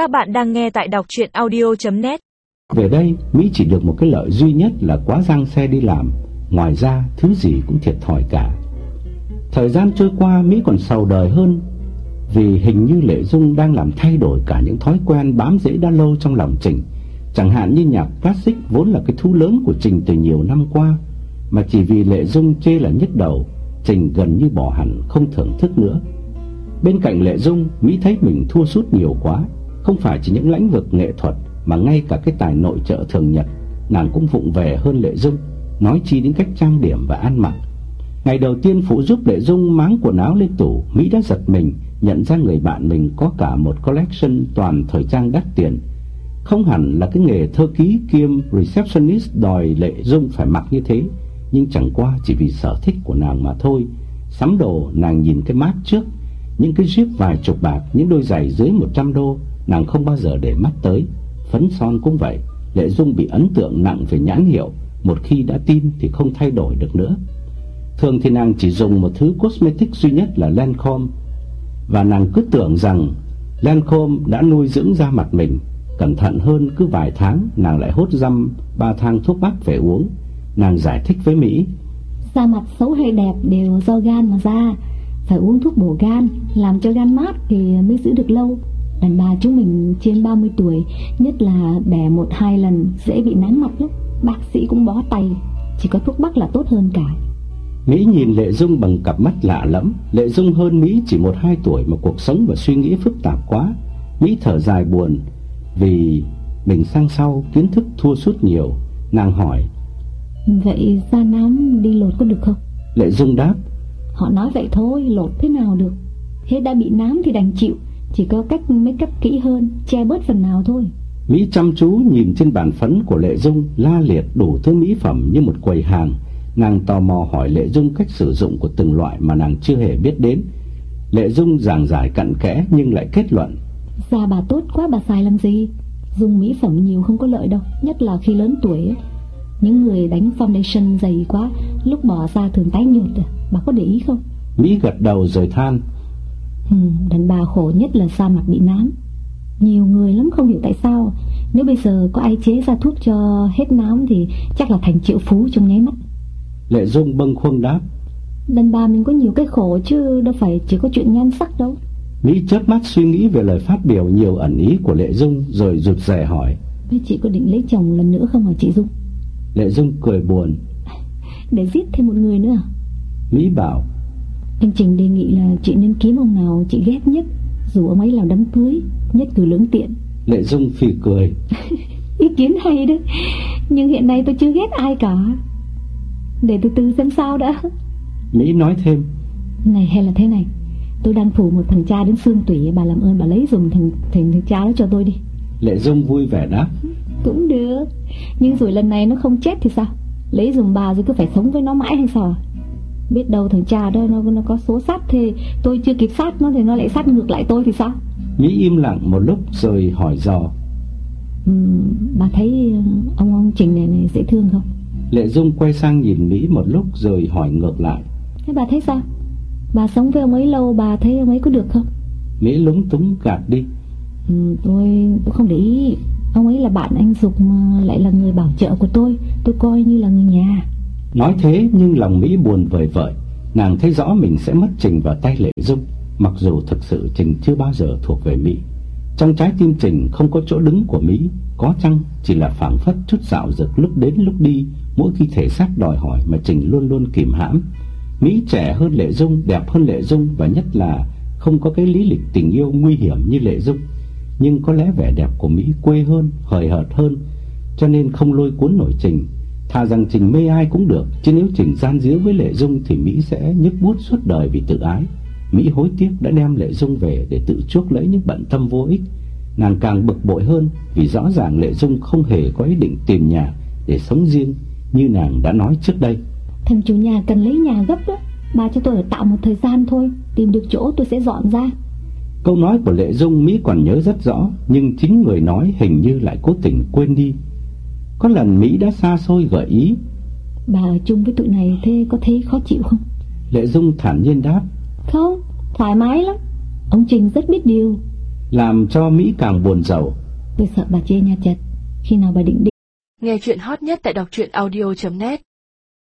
Các bạn đang nghe tại đọc chuyện audio.net Về đây, Mỹ chỉ được một cái lợi duy nhất là quá răng xe đi làm. Ngoài ra, thứ gì cũng thiệt thòi cả. Thời gian trôi qua, Mỹ còn sầu đời hơn vì hình như Lệ Dung đang làm thay đổi cả những thói quen bám rễ đã lâu trong lòng Trình. Chẳng hạn như nhạc classic vốn là cái thú lớn của Trình từ nhiều năm qua, mà chỉ vì Lệ Dung chê là nhức đầu, Trình gần như bỏ hẳn không thưởng thức nữa. Bên cạnh Lệ Dung, Mỹ thấy mình thua sút nhiều quá, không phải chỉ những lĩnh vực nghệ thuật mà ngay cả cái tài nội trợ thường nhật, nàng cũng vụng về hơn Lệ Dung, nói chi đến cách trang điểm và ăn mặc. Ngày đầu tiên phụ giúp Lệ Dung máng quần áo lên tủ, Mỹ đã giật mình nhận ra người bạn mình có cả một collection toàn thời trang đắt tiền. Không hẳn là cái nghề thơ ký kiêm receptionist đòi Lệ Dung phải mặc như thế, nhưng chẳng qua chỉ vì sở thích của nàng mà thôi. Sắm đồ nàng nhìn cái mát trước, những cái jeep vài chục bạc, những đôi giày dưới 100 đô, nàng không bao giờ để mắt tới. Phấn son cũng vậy, Lệ Dung bị ấn tượng nặng về nhãn hiệu, một khi đã tin thì không thay đổi được nữa. Thường thì nàng chỉ dùng một thứ cosmetic duy nhất là Lancome và nàng cứ tưởng rằng Lancome đã nuôi dưỡng da mặt mình. Cẩn thận hơn cứ vài tháng nàng lại hốt dăm ba thang thuốc bắc về uống. Nàng giải thích với Mỹ. Da mặt xấu hay đẹp đều do gan mà ra. Phải uống thuốc bổ gan, làm cho gan mát thì mới giữ được lâu. Đàn bà chúng mình trên 30 tuổi, nhất là đẻ một hai lần dễ bị nám mặt lắm. Bác sĩ cũng bó tay, chỉ có thuốc bắc là tốt hơn cả. Mỹ nhìn Lệ Dung bằng cặp mắt lạ lẫm, Lệ Dung hơn Mỹ chỉ một hai tuổi mà cuộc sống và suy nghĩ phức tạp quá. Mỹ thở dài buồn vì mình sang sau kiến thức thua sút nhiều. Nàng hỏi: Vậy da nám đi lột có được không? Lệ Dung đáp: Họ nói vậy thôi, lột thế nào được? Thế đã bị nám thì đành chịu, chỉ có cách make up kỹ hơn, che bớt phần nào thôi. Mỹ chăm chú nhìn trên bàn phấn của Lệ Dung la liệt đủ thứ mỹ phẩm như một quầy hàng. Nàng tò mò hỏi Lệ Dung cách sử dụng của từng loại mà nàng chưa hề biết đến. Lệ Dung giảng giải cặn kẽ nhưng lại kết luận. Da bà tốt quá bà xài làm gì? Dùng mỹ phẩm nhiều không có lợi đâu, nhất là khi lớn tuổi ấy. Những người đánh foundation dày quá, lúc bỏ ra thường tái nhợt à, bà có để ý không? Mỹ gật đầu rồi than. Ừ, đàn bà khổ nhất là da mặt bị nám. Nhiều người lắm không hiểu tại sao. Nếu bây giờ có ai chế ra thuốc cho hết nám Thì chắc là thành triệu phú trong nháy mắt. Lệ Dung bâng khuâng đáp Đàn bà mình có nhiều cái khổ chứ Đâu phải chỉ có chuyện nhan sắc đâu. Mỹ chớp mắt suy nghĩ về lời phát biểu nhiều ẩn ý của Lệ Dung Rồi rụt rè hỏi. Thế chị có định lấy chồng lần nữa không hả chị Dung? Lệ Dung cười buồn. Để giết thêm một người nữa à? Mỹ bảo Anh Trình đề nghị là chị nên kiếm ông nào chị ghét nhất Dù ông ấy làm đám cưới Nhất cử lưỡng tiện. Lệ Dung phì cười. Ý kiến hay đấy Nhưng hiện nay tôi chưa ghét ai cả. Để từ từ xem sao đã. Mỹ nói thêm. Này hay là thế này Tôi đang phủ một thằng cha đến xương tủy Bà làm ơn bà lấy dùng thằng, thằng, thằng cha đó cho tôi đi. Lệ Dung vui vẻ đáp. Cũng được Nhưng rồi lần này nó không chết thì sao? Lấy dùng bà rồi cứ phải sống với nó mãi hay sao Biết đâu thằng cha đó nó, nó có số sát thì Tôi chưa kịp sát nó thì nó lại sát ngược lại tôi thì sao? Mỹ im lặng một lúc rồi hỏi dò. Ừ, Bà thấy ông ông Trình này, này dễ thương không? Lệ Dung quay sang nhìn Mỹ một lúc rồi hỏi ngược lại. Thế bà thấy sao? Bà sống với ông ấy lâu bà thấy ông ấy có được không? Mỹ lúng túng gạt đi. Ừ, tôi, tôi không để ý. Ông ấy là bạn anh Dục mà lại là người bảo trợ của tôi. Tôi coi như là người nhà Nói thế nhưng lòng Mỹ buồn vời vợi. Nàng thấy rõ mình sẽ mất Trình vào tay Lệ Dung Mặc dù thực sự Trình chưa bao giờ thuộc về Mỹ. Trong trái tim Trình không có chỗ đứng của Mỹ Có chăng chỉ là phảng phất chút dạo dực lúc đến lúc đi Mỗi khi thể xác đòi hỏi mà Trình luôn luôn kìm hãm. Mỹ trẻ hơn Lệ Dung, đẹp hơn Lệ Dung Và nhất là không có cái lý lịch tình yêu nguy hiểm như Lệ Dung. Nhưng có lẽ vẻ đẹp của Mỹ quê hơn, hời hợt hơn Cho nên không lôi cuốn nổi Trình. Thà rằng Trình mê ai cũng được Chứ nếu Trình gian díu với Lệ Dung Thì Mỹ sẽ nhức bút suốt đời vì tự ái. Mỹ hối tiếc đã đem Lệ Dung về Để tự chuốc lấy những bận tâm vô ích. Nàng càng bực bội hơn Vì rõ ràng Lệ Dung không hề có ý định tìm nhà Để sống riêng Như nàng đã nói trước đây. Thằng chủ nhà cần lấy nhà gấp đó Bà cho tôi ở tạm một thời gian thôi Tìm được chỗ tôi sẽ dọn ra. Câu nói của Lệ Dung Mỹ còn nhớ rất rõ Nhưng chính người nói hình như lại cố tình quên đi Có lần Mỹ đã xa xôi gợi ý. Bà ở chung với tụi này thế có thấy khó chịu không? Lệ Dung thản nhiên đáp. Không, thoải mái lắm. Ông Trình rất biết điều. Làm cho Mỹ càng buồn rầu. Tôi sợ bà chê nhà chật Khi nào bà định đi Nghe chuyện hot nhất tại đọc truyện audio.net